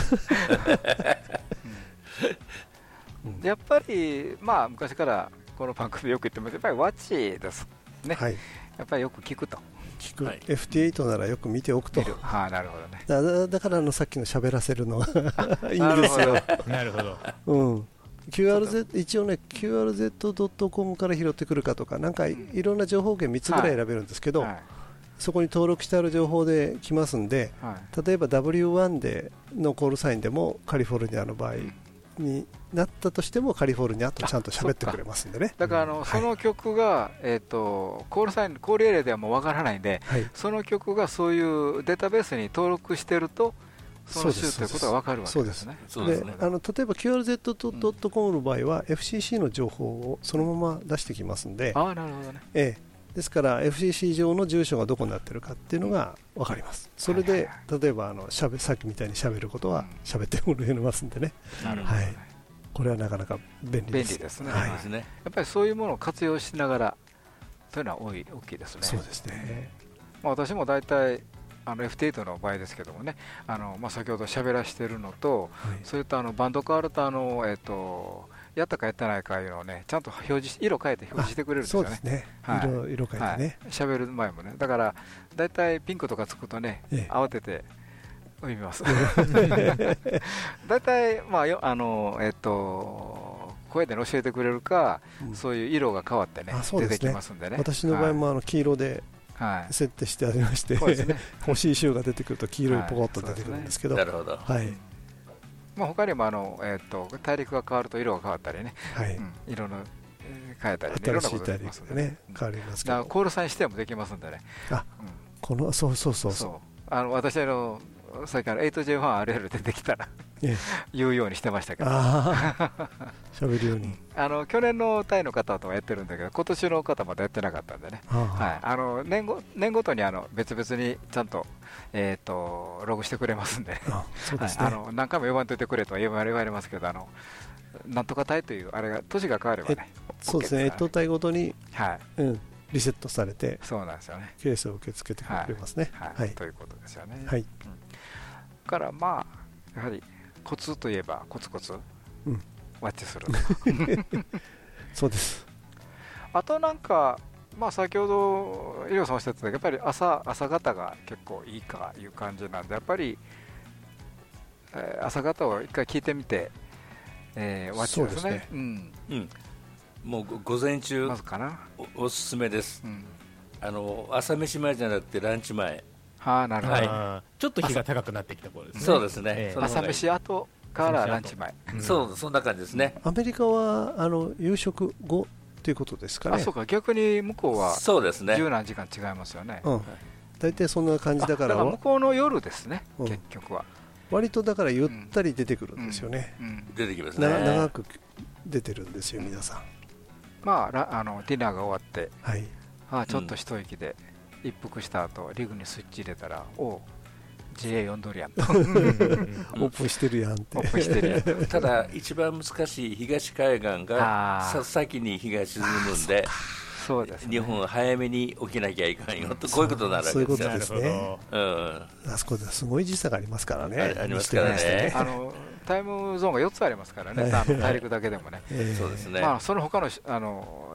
やっぱりまあ昔からこの番組よく言ってますやっぱりワッチですね。はい、やっぱりよく聞くと。聞く、はい、FT8 ならよく見ておくと、はあ、なるほどね。だだからのさっきの喋らせるのが [laughs] いいんですよ。なるほど、うん。QRZ 一応ね QRZ.com から拾ってくるかとかなんかいろんな情報源3つぐらい選べるんですけど、はい。はい、そこに登録してある情報で来ますんで、はい、例えば W1 でのコールサインでもカリフォルニアの場合になったとしてもカリフォルニアとちゃんと喋ってくれますんでね。だからあの、その曲が、えー、とコールサインコールエリアではもうわからないんで、その曲がそういうデータベースに登録してるとその州ということが分かるわけですね。であの例えば QRZ.com の場合は FCC の情報をそのまま出してきますんで、あなるほどね。ええ、ですから FCC 上の住所がどこになってるかっていうのが分かります。それで、例えばあのしゃべさっきみたいにしゃべることはしゃべってもらえますんでね。なるほど、はいこれはなかなか便利です。便利ですね。はい、やっぱりそういうものを活用しながらというのは多い大きいですね。そうですね。まあ私も大体あの F8 の場合ですけどもね、あのまあ先ほど喋らしているのと、はい、それとあのバンド変わるとあのえっ、ー、とやったかやってないかいうのをねちゃんと表示色変えて表示してくれるんですよね。ね。はい、色色変えてね。喋、はい、る前もね、だから大体ピンクとかつくとね、ええ、慌てて見ます。[laughs] 大体、まあよあのえっと声で教えてくれるか、うん、そういう色が変わってね、ね。出てきますんでね。私の場合もあの黄色で設定してありまして、はいね、[laughs] 欲しい種が出てくると黄色いポコッと出てくるんですけど、なるほど。はい。まあ他にもあのえっ、と大陸が変わると色が変わったりね、はい、うん、色の変えたり、ね、新しい大陸でね変わりますけど、コールサインしてもできますんでね。あ、うん、このそうそうそうそう。あの私あのそれから 8J1RL 出てきたら言うようにしてましたけど。喋るように。[laughs] あの去年のタイの方とはやってるんだけど今年の方まだやってなかったんでね、はい、あの年ご年ごとにあの別々にちゃんと,、えーと、ログしてくれますんで。あの何回も呼ばんといてくれとは言われますけどあのなんとか隊というあれが年が変わればねそうですね。越冬隊ごとに、はい。うん、リセットされてそうなんですよね。ケースを受け付けてくれますね、はい、はい、ということですよね。はい、うん。からまあやはりコツといえばコツコツ、うん、ワッチする。[laughs] そうです。あとなんかまあ先ほど医療さんおっしゃってたやっぱり朝朝方が結構いいかいう感じなんでやっぱり、えー、朝方を一回聞いてみて、えー、ワッチですね。ですね、うん、うん、もう午前中まずかな。おおすすめです、うん、あの朝飯前じゃなくてランチ前はあなるほど、ちょっと日が高くなってきた頃ですね。そうですね、朝飯後からランチ前、そうそんな感じですね。アメリカはあの夕食後ということですかね。あそうか。逆に向こうはそうですね。十何時間違いますよね、うん、大体そんな感じだから。から向こうの夜ですね、結局は。割とだからゆったり出てくるんですよね、出てきますね。長く出てるんですよ皆さん。まああのディナーが終わって、はい、あちょっと一息で一服した後リグにスイッチ入れたらお GA 読んどるやんと。オープンしてるやんって。オープンしてるやん [laughs] ただ一番難しい東海岸がさ先に日が沈むんでそうです、ね、日本は早めに起きなきゃいかんよとこういうことになるわけですよ。そういうことですね、うん、あそこではすごい時差がありますからね。ありますからね。あのタイムゾーンが4つありますからね、あの大陸だけでもね、そうですね、まあ、その他のあの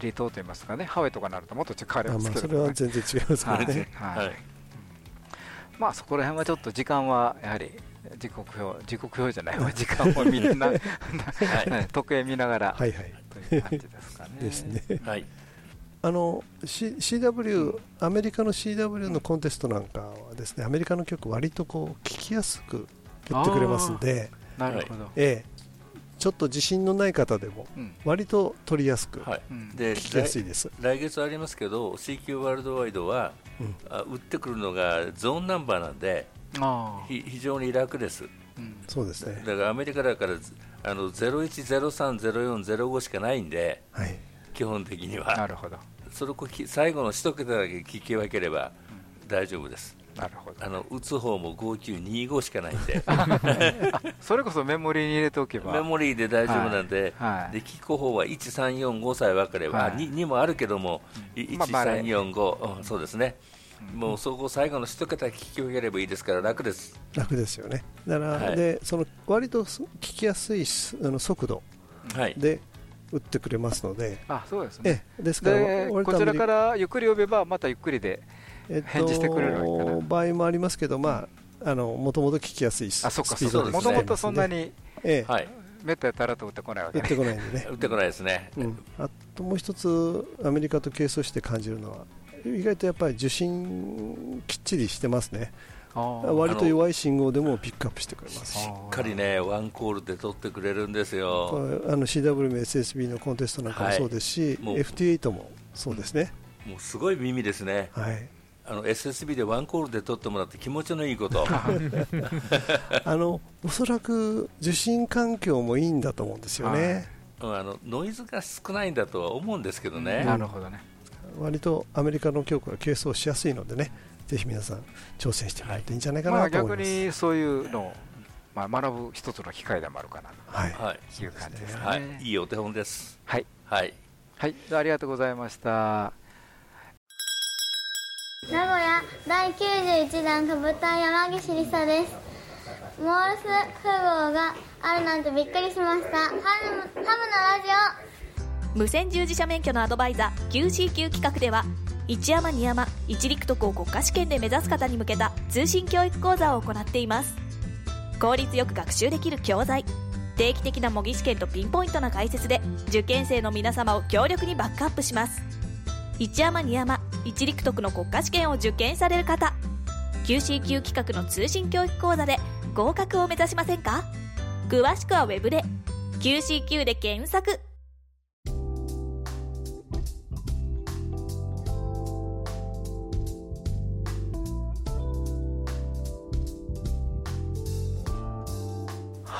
離島といいますかね、ハワイとかになるともっと変わりますけど、ね、それは全然違いますからね。はい、はい、まあそこら辺はちょっと時間はやはり時刻表、時刻表じゃないわ、時間をみんな、[laughs] はい、時計見ながら、はいはい、という感じですかね。ですね。はい。あの C CW、アメリカの CW のコンテストなんかはですね、アメリカの曲、割とこう聞きやすくやってくれますんで、なるほど、ええ、ちょっと自信のない方でも、割と取りやすく、はい、で聞きやすいです。来月ありますけど、CQ ワールドワイドは、うん、あ打ってくるのがゾーンナンバーなんで、非常に楽です。うん、そうですね。だからアメリカだからあの01030405しかないんで、はい、基本的には。なるほど。それを最後の一桁だけ聞き分ければ大丈夫です、なるほど、あの打つ方も5925しかないんで。[laughs] それこそメモリーに入れておけば。メモリーで大丈夫なんで,、はい、で聞く方は1345さえ分かれば、はい、2, 2もあるけども、うん、1345、まあ、そうですね、うん、もうそこ最後の一桁聞き分ければいいですから楽です。楽ですよね。だから、はい、でその割と聞きやすいあの速度。で、打ってくれますので、あそうですね。ですからこちらからゆっくり呼べばまたゆっくりで返事してくれる場合もありますけど、まああのもともと聞きやすいあそっかそうもともとそんなに、ええ、はい。めったやったらと打ってこないわけ、ね、打ってこないんでね。[laughs] 打ってこないですね。うん。あともう一つアメリカと係争して感じるのは意外とやっぱり受信きっちりしてますね。割と弱い信号でもピックアップしてくれます。しっかりねワンコールで取ってくれるんですよ。あの CW も SSB のコンテストなんかもそうですし、はい、FT8 もそうですね、もうすごい耳ですね、はい、あの SSB でワンコールで取ってもらって気持ちのいいこと。[laughs] あのおそらく受信環境もいいんだと思うんですよね、あのノイズが少ないんだとは思うんですけどね、なるほどね。割とアメリカの曲は係争しやすいのでね。ぜひ皆さん挑戦してもらっていいんじゃないかなと思います、まあ、逆にそういうのを、まあ、学ぶ一つの機会でもあるかなと。い。う感じですね、はい、いいお手本です。はい、はい。はい、ありがとうございました名古屋第91弾歌舞隊山岸梨沙です。モールス符号があるなんてびっくりしました。ハムハムのラジオ。無線従事者免許のアドバイザー QCQ 企画では一山二山一陸徳を国家試験で目指す方に向けた通信教育講座を行っています。効率よく学習できる教材。定期的な模擬試験とピンポイントな解説で受験生の皆様を強力にバックアップします。一山二山一陸徳の国家試験を受験される方 QCQ 企画の通信教育講座で合格を目指しませんか？詳しくはウェブで QCQ で検索。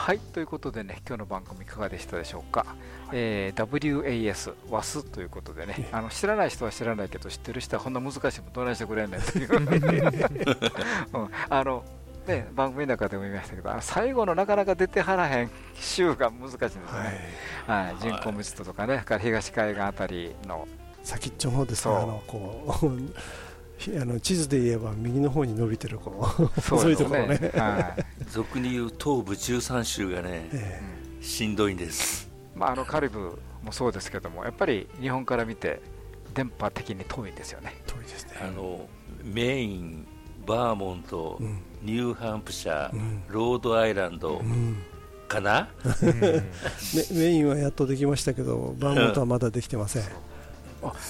はいということでね今日の番組いかがでしたでしょうか、えー、WAS ワスということでねあの知らない人は知らないけど知ってる人はこんな難しいもどないしてくれんねんという、[laughs] うん、あのね番組の中でも言いましたけど最後のなかなか出てはらへん州が難しいんですね、はい、はい、人工密度とかねから東海岸あたりの。先っちょの方ですからあのこうあの地図で言えば右の方に伸びてるこうそういうところね、はい、俗に言う東部13州がね、えー、しんどいんです、まあ、あのカリブもそうですけどもやっぱり日本から見て電波的に遠いんですよね。遠いですね。あのメインバーモント、うん、ニューハンプシャー、うん、ロードアイランド、うん、かな、[laughs] メインはやっとできましたけどバーモントはまだできてません、あ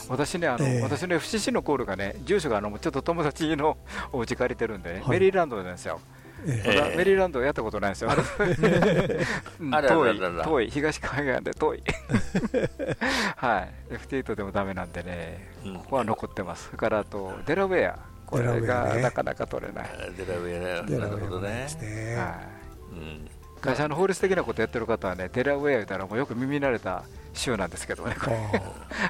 私ねあの、えー、私の FCC のコールがね住所があのちょっと友達の [laughs] お家借りてるんで、ねはい、メリーランドなんですよ。えー、メリーランドやったことないですよ。[laughs] 遠い、遠い、東海岸で遠い。[laughs] はい、F8 でもだめなんでね、ここは残ってます。それからあと、デラウェア、これがなかなか取れない。デラウェアね、なるほどね。はい。会社の法律的なことやってる方はね、デラウェア言ったらもうよく耳慣れた州なんですけどね、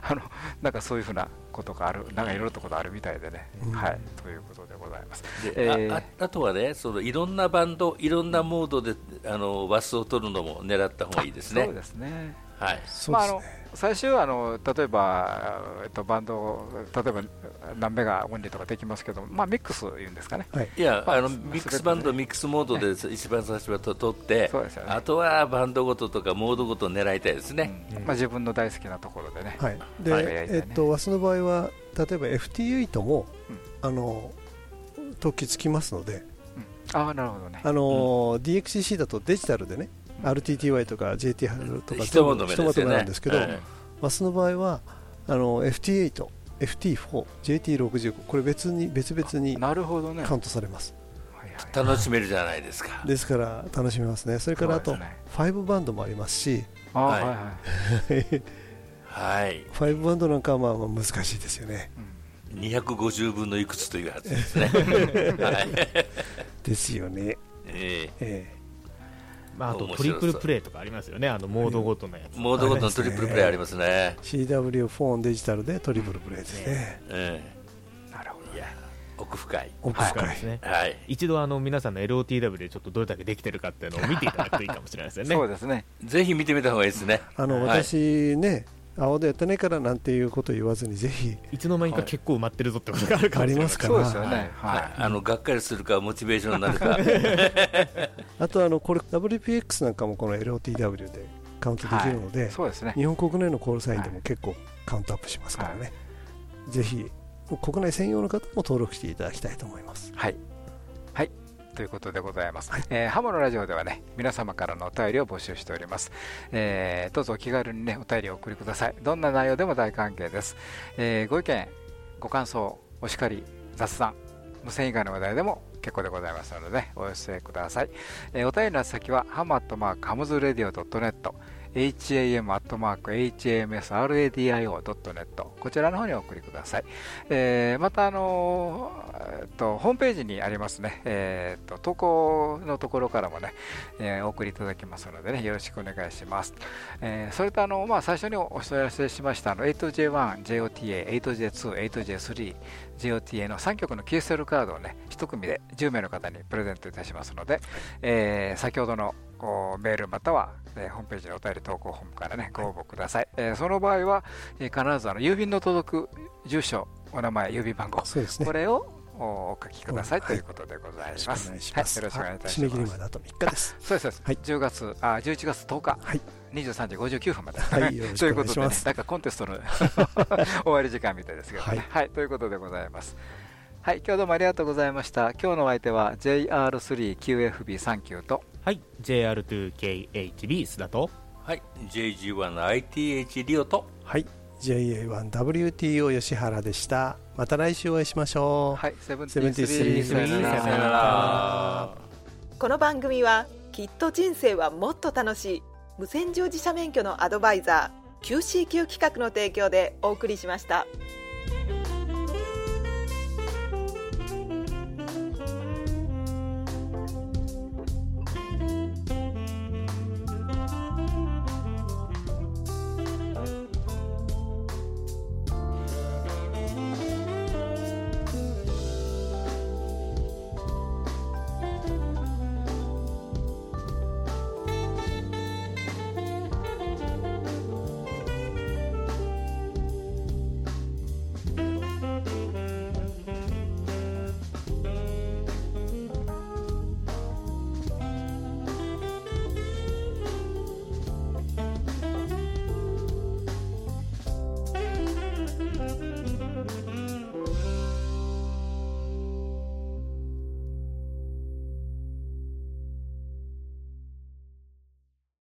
あ [laughs] のなんかそういうふうなことがある、なんかいろいろとことあるみたいでね、うん、はい、ということでございます。えー、ああとはね、そのいろんなバンド、いろんなモードであのバスを取るのも狙った方がいいですね。そうですね。はい。まああの最初はあの例えば、えっと、バンド例えば何メガオンリーとかできますけど、まあ、ミックス言うんですかね、はい、いや、まあ、あのミックスバンド、ミックスモードで一番最初はと取って、ね、あとはバンドごととかモードごと狙いたいですね、うん、まあ、自分の大好きなところでね。はい。で、はい、えっと、ワスの場合は例えば FT8 も、うん、あの突起つきますので、うん、あなるほどね。あの、うん、DXCC だとデジタルでね RTTY とか JTR とかひとまとめなんですけど、マスの場合はあの FT8、FT4、JT65 これ別に別々にカウントされます。楽しめるじゃないですか。ですから楽しめますね。それからあと5バンドもありますし、はいはい。5バンドなんかはまあ難しいですよね。250分のいくつというはずですね。[laughs] はい、ですよね。えー、えーまあ、あとトリプルプレイとかありますよね、あのモードごとのやつ、モードごとのトリプルプレイありますね。CW フォンデジタルでトリプルプレイですね。なるほど。いや、奥深い。奥深いですね。はい。一度あの皆さんの LOTW でちょっとどれだけできてるかっていうのを見ていただくといいかもしれないですよね。そうですね。ぜひ見てみた方がいいですね。あの私ね。青でやってないからなんていうことを言わずにぜひ。いつの間にか結構埋まってるぞってことがあるかもしれますか？らそうですよね、はい、あのがっかりするかモチベーションになるか。[laughs] あとあのこれ WPX なんかもこの LOTW でカウントできるので,、そうですね、日本国内のコールサインでも結構カウントアップしますからね、ぜひ国内専用の方も登録していただきたいと思います。はいということでございます、えー、ハモのラジオではね皆様からのお便りを募集しております、えー、どうぞお気軽にねお便りをお送りください。どんな内容でも大歓迎です、えー、ご意見ご感想お叱り雑談無線以外の話題でも結構でございますので、ね、お寄せください、えー、お便りの先はハマットマークハムズレディオ .net ham.hamsradio.net こちらの方にお送りください。えー、また、あのー、えっと、ホームページにありますね、えー、と投稿のところからもね、えー、お送りいただきますのでね、よろしくお願いします。えー、それと、あの、まあ、最初にお知らせしましたあの 8J1、JOTA、8J2、8J3、JOTA の3曲の QSL カードをね、1組で10名の方にプレゼントいたしますので、えー、先ほどのメールまたは、えー、ホームページのお便り投稿フォームからね、ご応募ください。えー、その場合は、えー、必ずあの郵便の届く住所、お名前、郵便番号、ね、これをお書きください、ということでございます。はい、よろしくお願いいたします。締め切りまであと3日です。そうです。はい、10月あ11月10日。はい。23時59分まで、はい、[laughs] ということで、ね、なんかコンテストの [laughs] 終わり時間みたいですけど、はい、ということでございます。はい、今日どうもありがとうございました。今日のお相手は JR3QFB39 と、はい、JR2KHB 須田と、はい、JG1ITH リオと、はい、JA1WTO 吉原でした。また来週お会いしましょう。はい、セブンティスさよなら。この番組はきっと人生はもっと楽しい無線乗自社免許のアドバイザー QCQ 企画の提供でお送りしました。